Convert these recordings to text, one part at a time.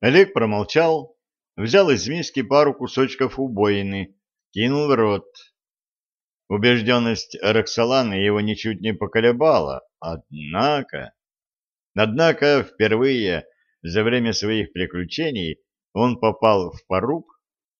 Олег промолчал, взял из миски пару кусочков убоины, кинул в рот. Убежденность Роксоланы его ничуть не поколебала, однако... Однако впервые за время своих приключений он попал в поруб,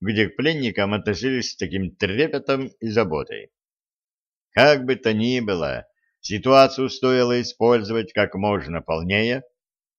где к пленникам относились с таким трепетом и заботой. Как бы то ни было, ситуацию стоило использовать как можно полнее,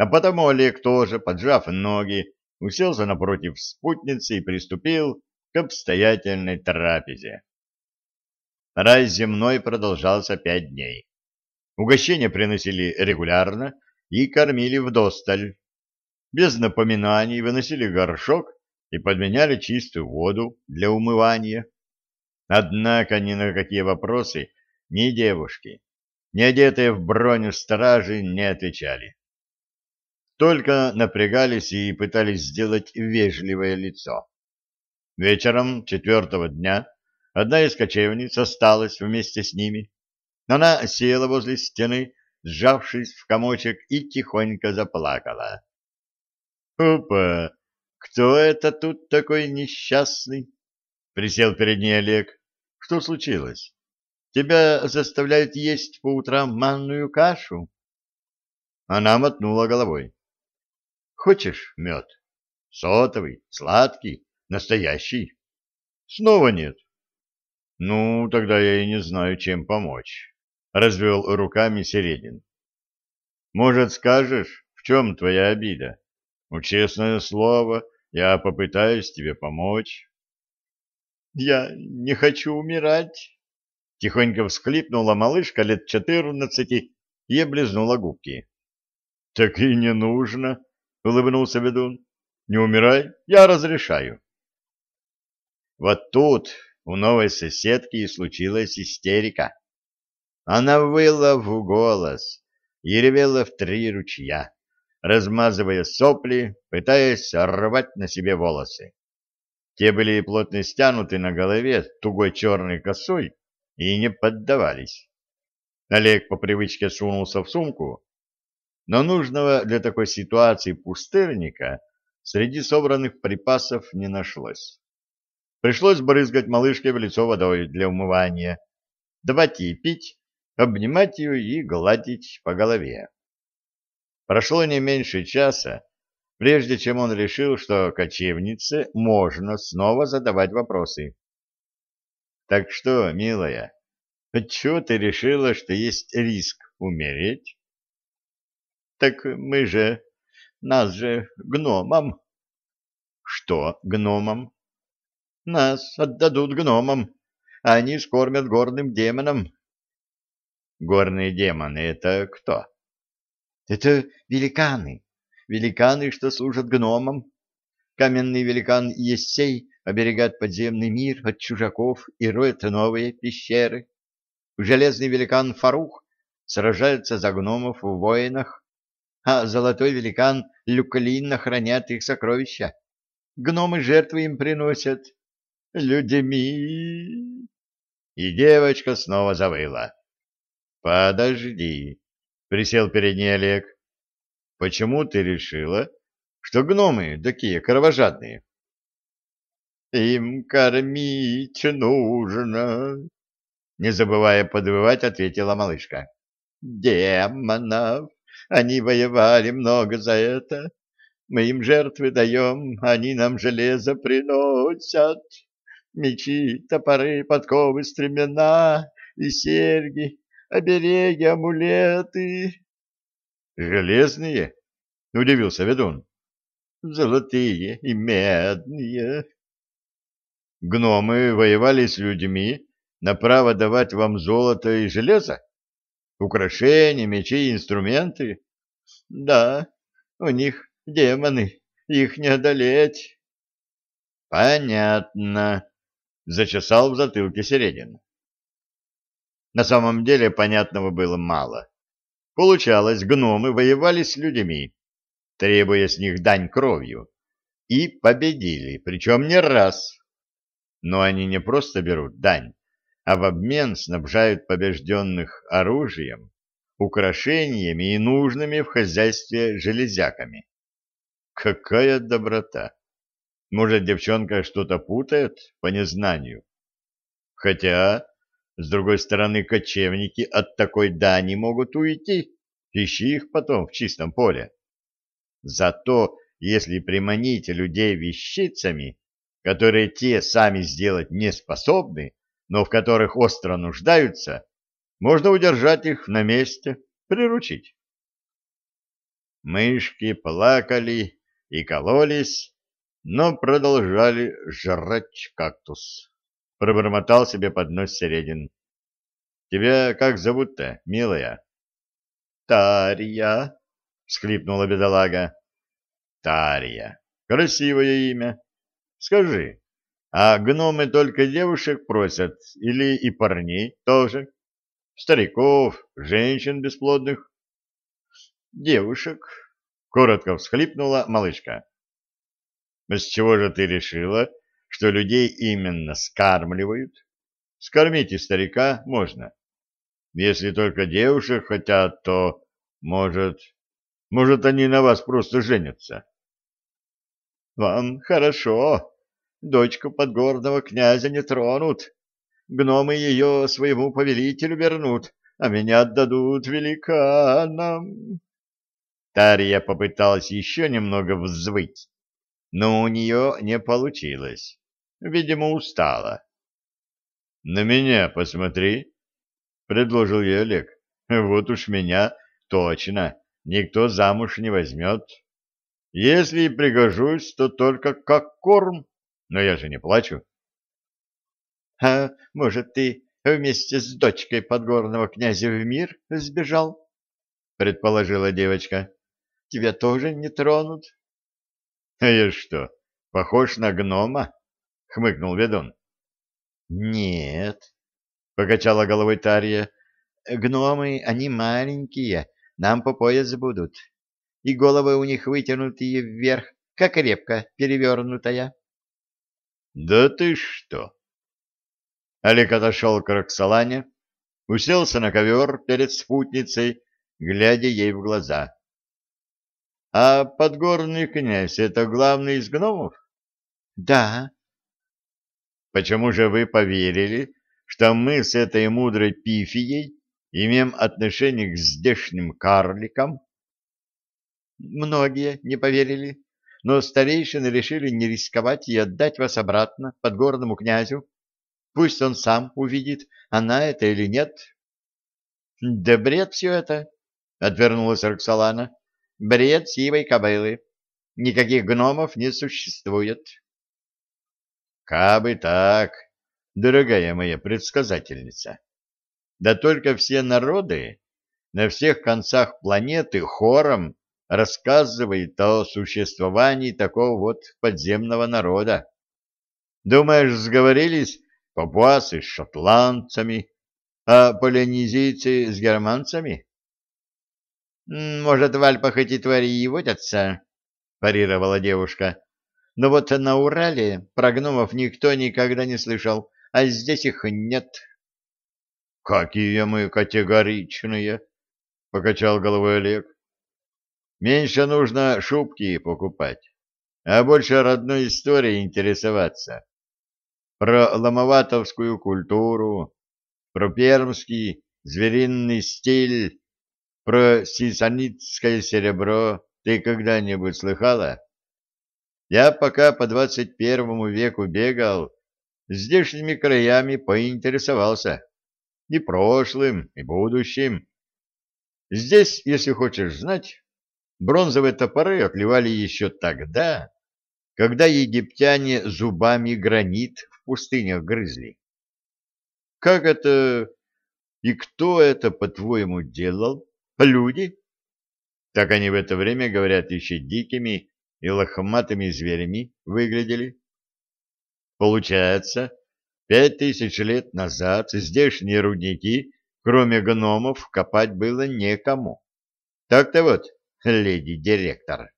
а потому Олег тоже, поджав ноги, уселся напротив спутницы и приступил к обстоятельной трапезе. Рай земной продолжался пять дней. Угощения приносили регулярно и кормили вдосталь. Без напоминаний выносили горшок и подменяли чистую воду для умывания. Однако ни на какие вопросы ни девушки, ни одетые в броню стражи не отвечали. Только напрягались и пытались сделать вежливое лицо. Вечером четвертого дня одна из кочевниц осталась вместе с ними. Она села возле стены, сжавшись в комочек, и тихонько заплакала. «Опа! Кто это тут такой несчастный?» Присел перед ней Олег. «Что случилось? Тебя заставляют есть по утрам манную кашу?» Она мотнула головой. «Хочешь мед? Сотовый, сладкий, настоящий?» «Снова нет». «Ну, тогда я и не знаю, чем помочь», — развел руками Середин. «Может, скажешь, в чем твоя обида?» Ну, честное слово, я попытаюсь тебе помочь. Я не хочу умирать. Тихонько всхлипнула малышка лет четырнадцати и облизнула губки. Так и не нужно, улыбнулся ведун. Не умирай, я разрешаю. Вот тут у новой соседки и случилась истерика. Она выла в голос и ревела в три ручья размазывая сопли, пытаясь рвать на себе волосы. Те были плотно стянуты на голове тугой черной косой и не поддавались. Олег по привычке сунулся в сумку, но нужного для такой ситуации пустырника среди собранных припасов не нашлось. Пришлось брызгать малышке в лицо водой для умывания, давать ей пить, обнимать ее и гладить по голове. Прошло не меньше часа, прежде чем он решил, что кочевнице можно снова задавать вопросы. «Так что, милая, отчего ты решила, что есть риск умереть?» «Так мы же... нас же гномам». «Что гномам?» «Нас отдадут гномам, а они скормят горным демонам». «Горные демоны — это кто?» Это великаны, великаны, что служат гномам. Каменный великан Ессей оберегает подземный мир от чужаков и роет новые пещеры. Железный великан Фарух сражается за гномов в воинах, а золотой великан Люклин охраняет их сокровища. Гномы жертвы им приносят людьми. И девочка снова завыла. «Подожди, Присел перед ней Олег. Почему ты решила, что гномы такие кровожадные? Им кормить нужно, не забывая подвывать, ответила малышка. Демонов! Они воевали много за это. Мы им жертвы даем, они нам железо приносят. Мечи, топоры, подковы, стремена и серьги, обереги, амулеты. Железные? Удивился ведун. Золотые и медные. Гномы воевали с людьми на право давать вам золото и железо? Украшения, мечи инструменты? Да, у них демоны, их не одолеть. Понятно, зачесал в затылке Середин. На самом деле понятного было мало. Получалось, гномы воевали с людьми, требуя с них дань кровью, и победили, причем не раз. Но они не просто берут дань, а в обмен снабжают побежденных оружием, украшениями и нужными в хозяйстве железяками. Какая доброта! Может, девчонка что-то путает по незнанию? Хотя, с другой стороны, кочевники от такой дани могут уйти. Ищи их потом в чистом поле. Зато, если приманить людей вещицами, которые те сами сделать не способны, но в которых остро нуждаются, можно удержать их на месте, приручить. Мышки плакали и кололись, но продолжали жрать кактус. Пробормотал себе под нос Середин. «Тебя как зовут-то, милая?» «Тарья», — всхлипнула бедолага. «Тарья. Красивое имя. Скажи, а гномы только девушек просят или и парней тоже? Стариков, женщин бесплодных?» «Девушек», — коротко всхлипнула малышка. С чего же ты решила, что людей именно скармливают? Скормить и старика можно. Если только девушек хотят, то, может, может, они на вас просто женятся. Вам хорошо. Дочку подгорного князя не тронут. Гномы ее своему повелителю вернут, а меня отдадут великанам. Тарья попыталась еще немного взвыть, но у нее не получилось. Видимо, устала. — На меня посмотри, — предложил ей Олег. — Вот уж меня точно никто замуж не возьмет. Если и пригожусь, то только как корм, но я же не плачу. — А может, ты вместе с дочкой подгорного князя в мир сбежал? — предположила девочка. — Тебя тоже не тронут? —— А я что, похож на гнома? — хмыкнул ведун. — Нет, — покачала головой Тарья. — Гномы, они маленькие, нам по пояс будут. И головы у них вытянутые вверх, как репка перевернутая. — Да ты что! Олег отошел к Роксолане, уселся на ковер перед спутницей, глядя ей в глаза. А подгорный князь — это главный из гномов? — Да. — Почему же вы поверили, что мы с этой мудрой пифией имеем отношение к здешним карликам? — Многие не поверили, но старейшины решили не рисковать и отдать вас обратно подгорному князю. Пусть он сам увидит, она это или нет. — Да бред все это, — отвернулась Роксолана. Бред сивой кобылы. Никаких гномов не существует. Кабы так, дорогая моя предсказательница. Да только все народы на всех концах планеты хором рассказывают о существовании такого вот подземного народа. Думаешь, сговорились папуасы с шотландцами, а полинезийцы с германцами? Может, в Альпах эти твари и водятся, — парировала девушка. Но вот на Урале про гномов никто никогда не слышал, а здесь их нет. — Какие мы категоричные! — покачал головой Олег. — Меньше нужно шубки покупать, а больше родной историей интересоваться. Про ломоватовскую культуру, про пермский звериный стиль про сисаницкое серебро ты когда-нибудь слыхала? Я пока по двадцать первому веку бегал, здешними краями поинтересовался. И прошлым, и будущим. Здесь, если хочешь знать, бронзовые топоры оклевали еще тогда, когда египтяне зубами гранит в пустынях грызли. Как это и кто это, по-твоему, делал? Люди? Так они в это время, говорят, еще дикими и лохматыми зверями выглядели. Получается, пять тысяч лет назад здешние рудники, кроме гномов, копать было некому. Так-то вот, леди-директор.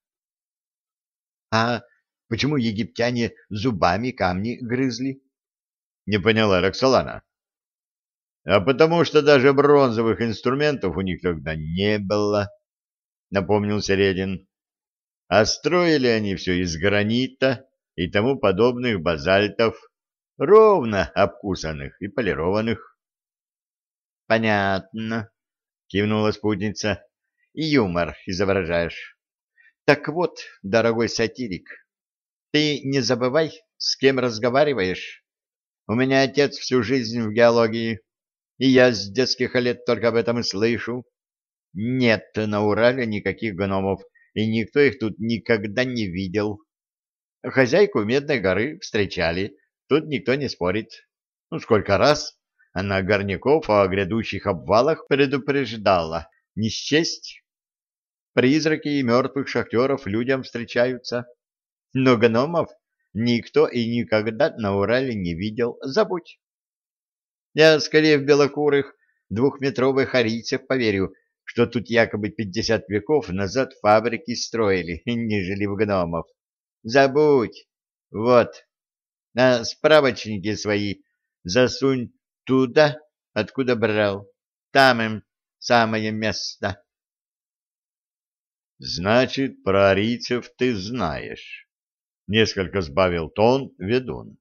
А почему египтяне зубами камни грызли? Не поняла Роксолана а потому что даже бронзовых инструментов у них тогда не было, — напомнил Середин. А строили они все из гранита и тому подобных базальтов, ровно обкусанных и полированных. — Понятно, — кивнула спутница, — и юмор изображаешь. Так вот, дорогой сатирик, ты не забывай, с кем разговариваешь. У меня отец всю жизнь в геологии, и я с детских лет только об этом и слышу. Нет на Урале никаких гномов, и никто их тут никогда не видел. Хозяйку Медной горы встречали, тут никто не спорит. Ну, сколько раз она горняков о грядущих обвалах предупреждала. Не счесть. Призраки и мертвых шахтеров людям встречаются. Но гномов никто и никогда на Урале не видел. Забудь. Я скорее в белокурых двухметровых арийцев поверю, что тут якобы пятьдесят веков назад фабрики строили, нежели в гномов. Забудь. Вот. А справочники свои засунь туда, откуда брал. Там им самое место. Значит, про арийцев ты знаешь. Несколько сбавил тон ведун.